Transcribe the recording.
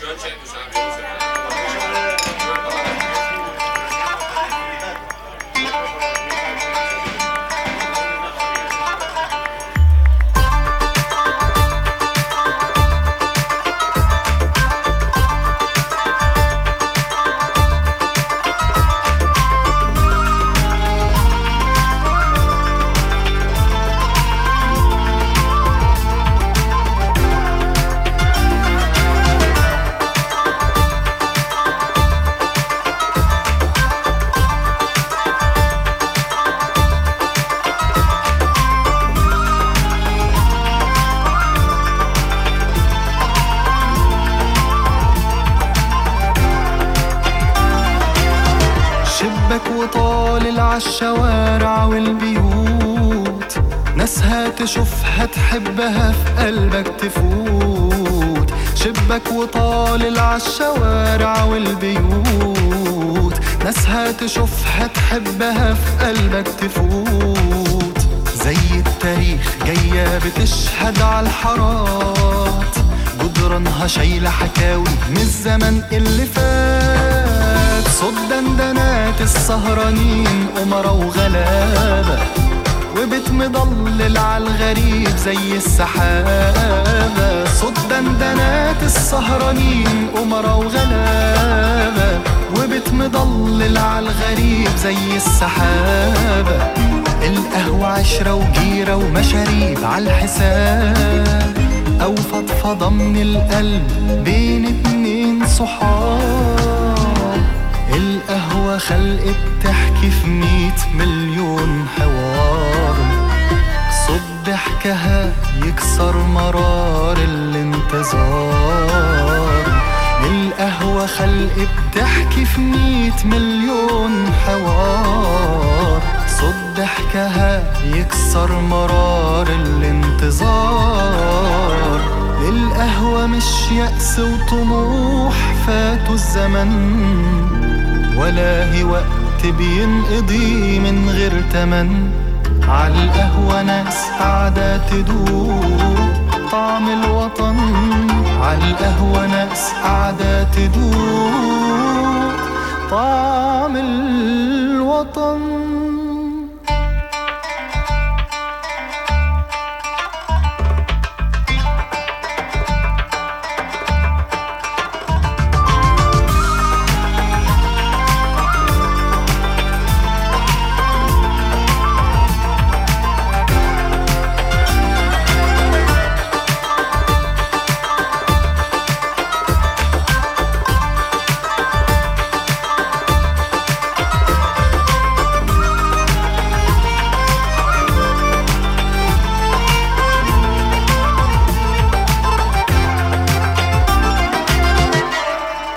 Yo 80, ¿sabes? شبك وطالع عالشوارع والبيوت. ناسها تشوفها تحبها في قلبك تفوت. شبك وطالع عالشوارع والبيوت. ناسها تشوفها تحبها في قلبك تفوت. زي التاريخ جاية بتشهد عالحارات جدرانها شايلة حكاوي من الزمن اللي فات. دندنات السهرانين أمرا وغلابة وبيت مضلل عالغريب زي السحابة. صوت دندنات السهرانين أمرا وغلابة وبيت مضلل عالغريب زي السحابة. القهوة عشرة وجيرة ومشاريب عالحساب أو فضفضة من القلب بين اتنين صحاب. القهوة خلقت تحكي في ميت مليون حوار. صوت ضحكها يكسر مرار الانتظار. القهوة خلقت تحكي في ميت مليون حوار. صوت ضحكها يكسر مرار الانتظار. القهوة مش يأس وطموح فاتوا الزمن. ولا هي وقت بينقضي من غير تمن. عالقهوة ناس قاعدة تدوق طعم الوطن. عالقهوة ناس قاعدة تدوق طعم الوطن.